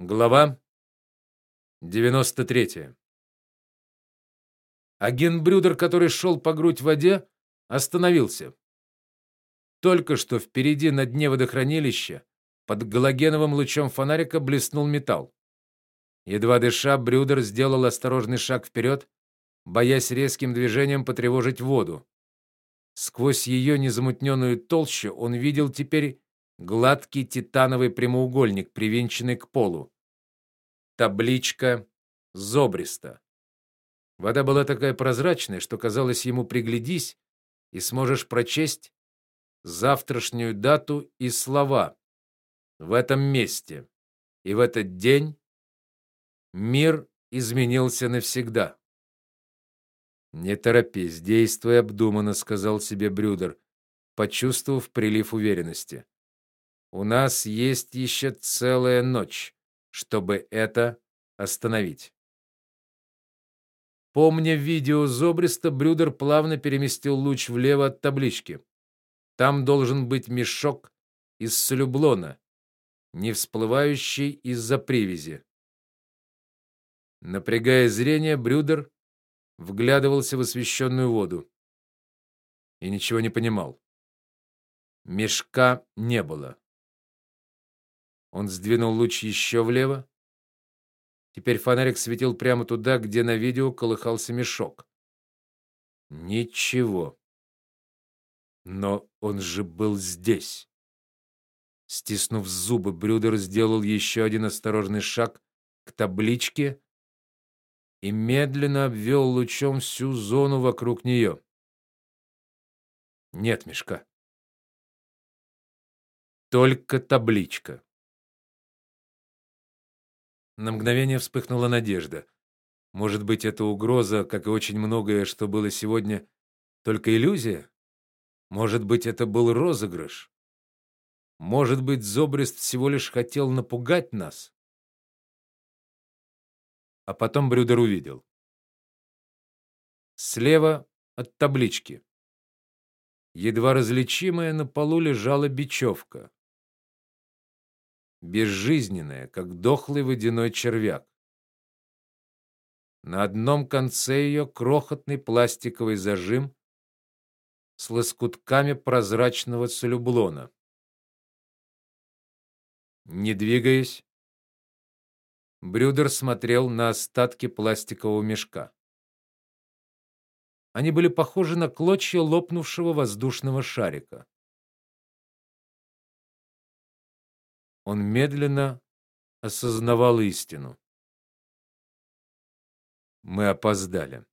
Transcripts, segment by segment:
Глава 93. Агент Брюдер, который шел по грудь в воде, остановился. Только что впереди на дне водохранилища под галогеновым лучом фонарика блеснул металл. Едва дыша, Брюдер сделал осторожный шаг вперед, боясь резким движением потревожить воду. Сквозь ее незамутненную толщу он видел теперь гладкий титановый прямоугольник, привинченный к полу. Табличка Зобриста. Вода была такая прозрачная, что казалось ему приглядись и сможешь прочесть завтрашнюю дату и слова. В этом месте и в этот день мир изменился навсегда. Не торопись, действуй обдуманно, сказал себе Брюдер, почувствовав прилив уверенности. У нас есть еще целая ночь, чтобы это остановить. Помня видео Зобриста, Брюдер плавно переместил луч влево от таблички. Там должен быть мешок из солюблона, не всплывающий из-за привязи. Напрягая зрение, Брюдер вглядывался в освещенную воду и ничего не понимал. Мешка не было. Он сдвинул луч еще влево. Теперь фонарик светил прямо туда, где на видео колыхался мешок. Ничего. Но он же был здесь. Стиснув зубы, Брюдер сделал еще один осторожный шаг к табличке и медленно обвел лучом всю зону вокруг нее. Нет мешка. Только табличка. На мгновение вспыхнула надежда. Может быть, эта угроза, как и очень многое, что было сегодня, только иллюзия? Может быть, это был розыгрыш? Может быть, Зобрест всего лишь хотел напугать нас? А потом Брюдер увидел. Слева от таблички, едва различимая на полу лежала бечевка безжизненная, как дохлый водяной червяк. На одном конце ее крохотный пластиковый зажим с лоскутками прозрачного целлюблона. Не двигаясь, Брюдер смотрел на остатки пластикового мешка. Они были похожи на клочья лопнувшего воздушного шарика. Он медленно осознавал истину. Мы опоздали.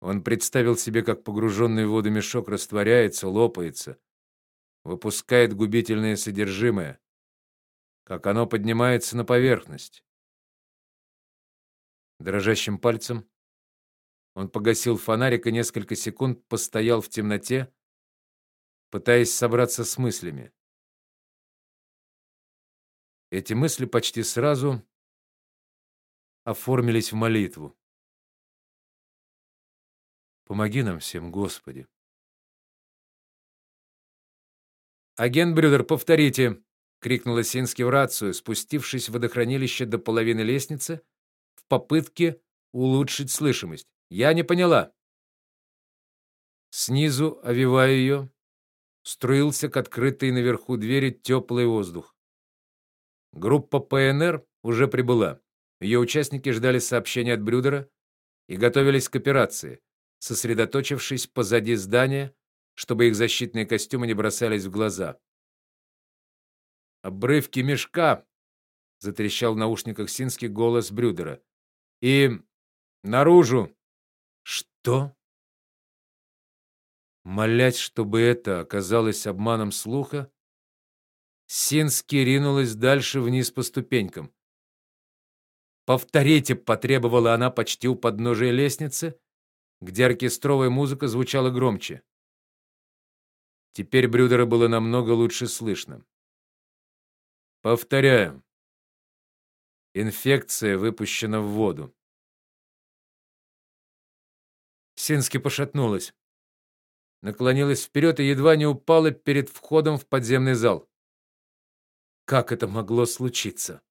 Он представил себе, как погруженный в воду мешок растворяется, лопается, выпускает губительное содержимое, как оно поднимается на поверхность. Дрожащим пальцем он погасил фонарик и несколько секунд постоял в темноте, пытаясь собраться с мыслями. Эти мысли почти сразу оформились в молитву. Помоги нам всем, Господи. Агент Брюдер, повторите, крикнула Сински в рацию, спустившись в водохранилище до половины лестницы в попытке улучшить слышимость. Я не поняла. Снизу, овивая ее, струился к открытой наверху двери теплый воздух. Группа ПНР уже прибыла. Ее участники ждали сообщения от Брюдера и готовились к операции, сосредоточившись позади здания, чтобы их защитные костюмы не бросались в глаза. Обрывки мешка, затрещал в наушниках Синский голос Брюдера. И наружу. Что? Молясь, чтобы это оказалось обманом слуха, Сински ринулась дальше вниз по ступенькам. Повторите, потребовала она почти у подножия лестницы, где оркестровая музыка звучала громче. Теперь Брюдера было намного лучше слышно. Повторяю. Инфекция выпущена в воду. Сински пошатнулась наклонилась вперед и едва не упала перед входом в подземный зал. Как это могло случиться?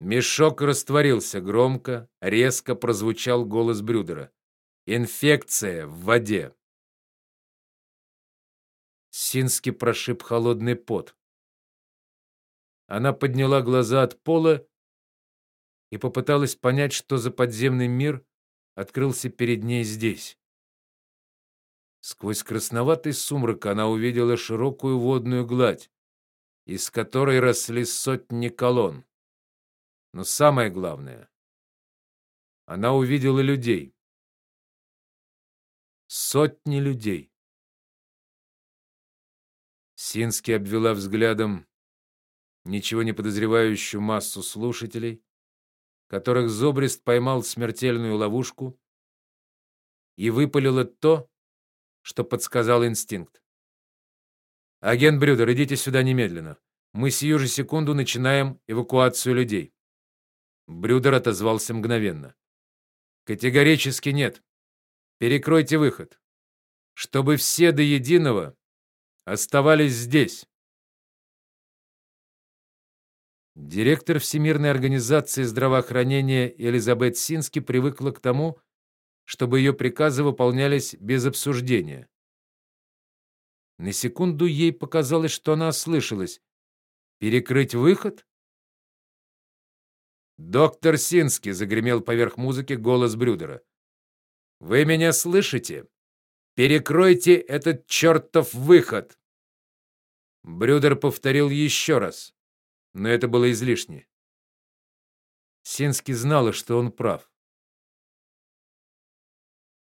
Мешок растворился громко, резко прозвучал голос Брюдера. Инфекция в воде. Сински прошиб холодный пот. Она подняла глаза от пола и попыталась понять, что за подземный мир открылся перед ней здесь. Сквозь красноватый сумрак она увидела широкую водную гладь, из которой росли сотни колонн. Но самое главное, она увидела людей. Сотни людей. Синский обвела взглядом ничего не подозревающую массу слушателей, которых Зобрист поймал в смертельную ловушку и выпалила то, что подсказал инстинкт. Агент Брюдер, идите сюда немедленно. Мы сию же секунду начинаем эвакуацию людей. Брюдер отозвался мгновенно. Категорически нет. Перекройте выход, чтобы все до единого оставались здесь. Директор Всемирной организации здравоохранения Элизабет Сински привыкла к тому, чтобы ее приказы выполнялись без обсуждения. На секунду ей показалось, что она ослышалась. Перекрыть выход? Доктор Сински загремел поверх музыки голос Брюдера. Вы меня слышите? Перекройте этот чертов выход. Брюдер повторил еще раз но это было излишне. Синский знала, что он прав.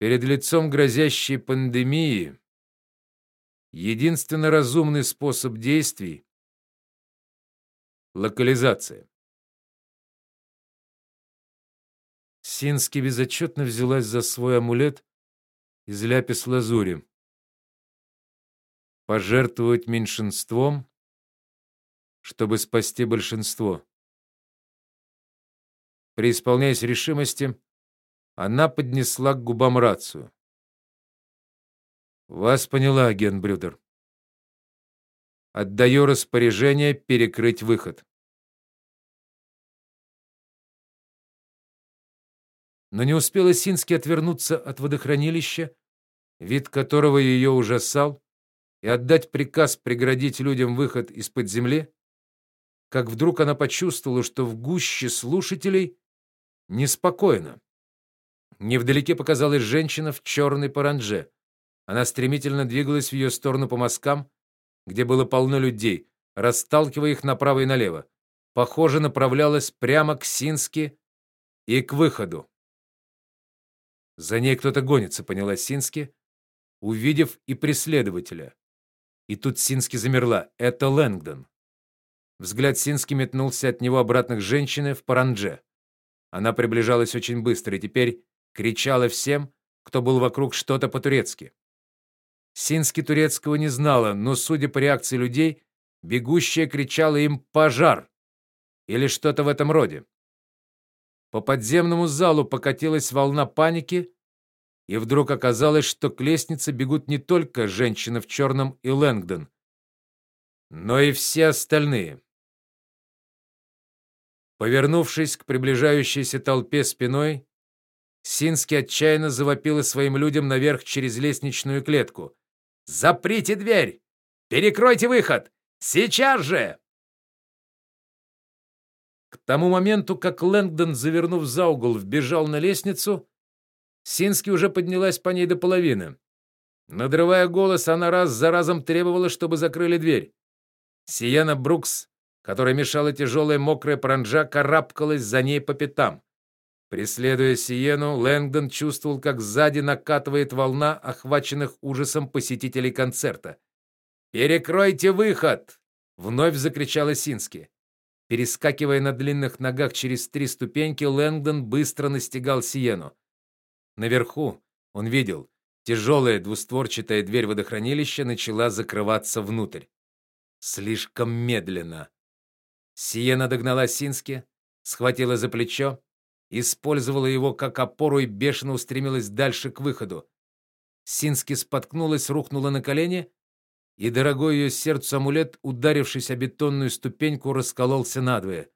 Перед лицом грозящей пандемии единственно разумный способ действий локализация. Синский безотчетно взялась за свой амулет из ляпис-лазури. Пожертвовать меньшинством чтобы спасти большинство. Преисполняясь решимости, она поднесла к губам рацию. Вас поняла, агент Брюдер. Отдаю распоряжение перекрыть выход. Но не успела Сински отвернуться от водохранилища, вид которого ее ужасал, и отдать приказ преградить людям выход из-под земли, как вдруг она почувствовала, что в гуще слушателей неспокойно. Невдалеке показалась женщина в черной паранже. Она стремительно двигалась в ее сторону по мосткам, где было полно людей, расталкивая их направо и налево. Похоже, направлялась прямо к Сински и к выходу. За ней кто-то гонится, поняла Сински, увидев и преследователя. И тут Сински замерла. Это Лэнгдон. Взгляд Сински метнулся от него обратно к женщине в парандже. Она приближалась очень быстро и теперь кричала всем, кто был вокруг, что-то по-турецки. Сински турецкого не знала, но, судя по реакции людей, бегущая кричала им «пожар» или что-то в этом роде. По подземному залу покатилась волна паники, и вдруг оказалось, что к лестнице бегут не только женщина в черном и Лэнгдон, но и все остальные. Повернувшись к приближающейся толпе спиной, Синский отчаянно завопила своим людям наверх через лестничную клетку. «Заприте дверь! Перекройте выход! Сейчас же!» К тому моменту, как Лэнгдон, завернув за угол, вбежал на лестницу, Синский уже поднялась по ней до половины. Надрывая голос, она раз за разом требовала, чтобы закрыли дверь. Сиена Брукс которой мешала тяжелая мокрая паранджа, карабкалась за ней по пятам. Преследуя Сиену, Лэнгдон чувствовал, как сзади накатывает волна охваченных ужасом посетителей концерта. "Перекройте выход!" вновь закричала Сински. Перескакивая на длинных ногах через три ступеньки, Лэнгдон быстро настигал Сиену. Наверху он видел, тяжелая двустворчатая дверь водохранилища начала закрываться внутрь. Слишком медленно. Сиена догнала Сински, схватила за плечо, использовала его как опору и бешено устремилась дальше к выходу. Сински споткнулась, рухнула на колени и дорогой ее сердцу амулет, ударившись о бетонную ступеньку, раскололся надвое.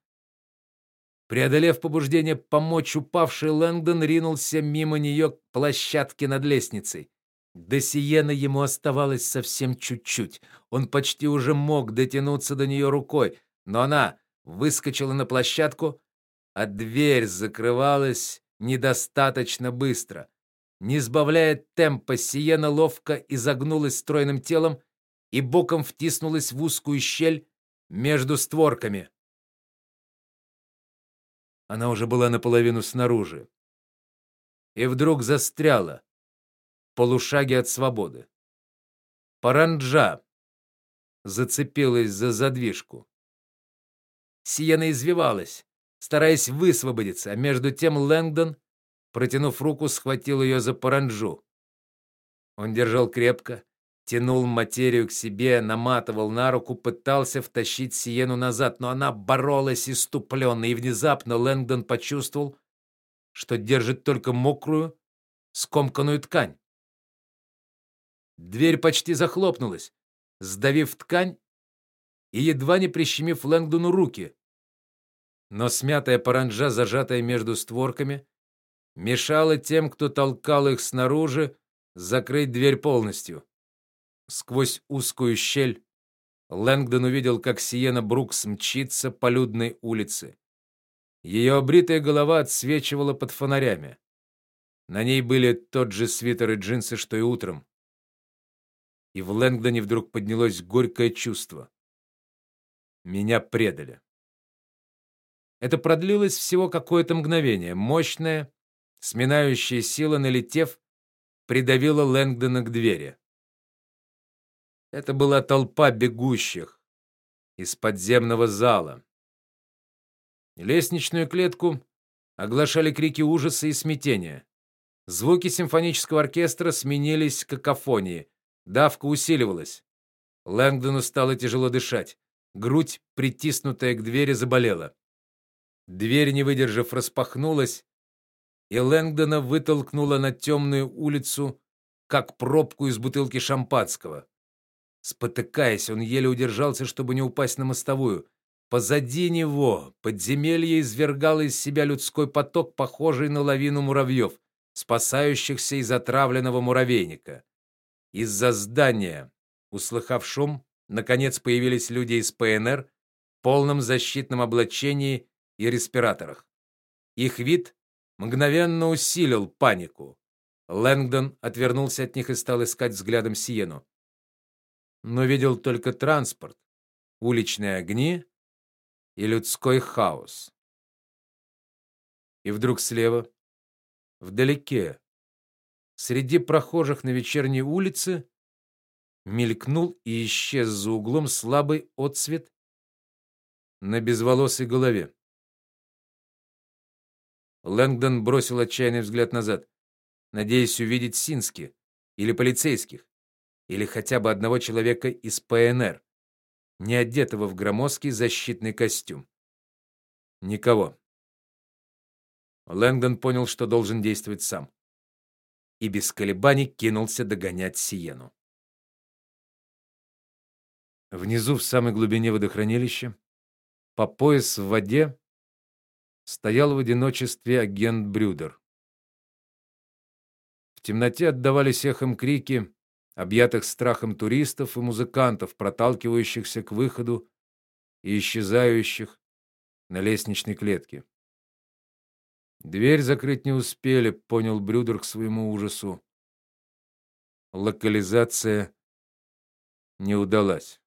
Преодолев побуждение помочь упавшей, Лэнгдон ринулся мимо нее к площадке над лестницей. До Сиены ему оставалось совсем чуть-чуть. Он почти уже мог дотянуться до нее рукой, но она выскочила на площадку, а дверь закрывалась недостаточно быстро. Не сбавляя темпа, Сиена ловко изогнулась стройным телом и боком втиснулась в узкую щель между створками. Она уже была наполовину снаружи. И вдруг застряла в полушаге от свободы. Паранджа зацепилась за задвижку. Сиена извивалась, стараясь высвободиться, а между тем Лэнгдон, протянув руку, схватил ее за паранджу. Он держал крепко, тянул материю к себе, наматывал на руку, пытался втащить Сиену назад, но она боролась иступленно, и внезапно Лэнгдон почувствовал, что держит только мокрую, скомканную ткань. Дверь почти захлопнулась, сдавив ткань и едва не прищемив Лэнгдону руки. Но смятая паранджа, зажатая между створками, мешала тем, кто толкал их снаружи, закрыть дверь полностью. Сквозь узкую щель Лэнгдон увидел, как Сиена Брукс мчится по людной улице. Ее обритая голова отсвечивала под фонарями. На ней были тот же свитер и джинсы, что и утром. И в Лэнгдоне вдруг поднялось горькое чувство. Меня предали. Это продлилось всего какое-то мгновение. Мощная, сминающая сила, налетев, придавила Лэнгдона к двери. Это была толпа бегущих из подземного зала. Лестничную клетку оглашали крики ужаса и смятения. Звуки симфонического оркестра сменились какофонией. Давка усиливалась. Лэнгдону стало тяжело дышать. Грудь, притиснутая к двери, заболела. Дверь, не выдержав, распахнулась, и Лэнгдона вытолкнула на темную улицу, как пробку из бутылки шампанского. Спотыкаясь, он еле удержался, чтобы не упасть на мостовую. Позади него подземелье извергало из себя людской поток, похожий на лавину муравьев, спасающихся из отравленного муравейника. Из-за здания, услыхав шум, наконец появились люди из ПНР в полном защитном облачении и респираторах. Их вид мгновенно усилил панику. Лэнгдон отвернулся от них и стал искать взглядом Сиену но видел только транспорт, уличные огни и людской хаос. И вдруг слева, вдалеке, среди прохожих на вечерней улице, мелькнул и исчез за углом слабый отсвет на безволосой голове. Лэнгдон бросил отчаянный взгляд назад, надеясь увидеть Сински или полицейских или хотя бы одного человека из ПНР, не одетого в громоздкий защитный костюм. Никого. Лэнгдон понял, что должен действовать сам, и без колебаний кинулся догонять Сиену. Внизу, в самой глубине водохранилища, по пояс в воде, стоял в одиночестве агент Брюдер. В темноте отдавались эхом крики объятых страхом туристов и музыкантов, проталкивающихся к выходу и исчезающих на лестничной клетке. Дверь закрыть не успели, понял Брюдер к своему ужасу. Локализация не удалась.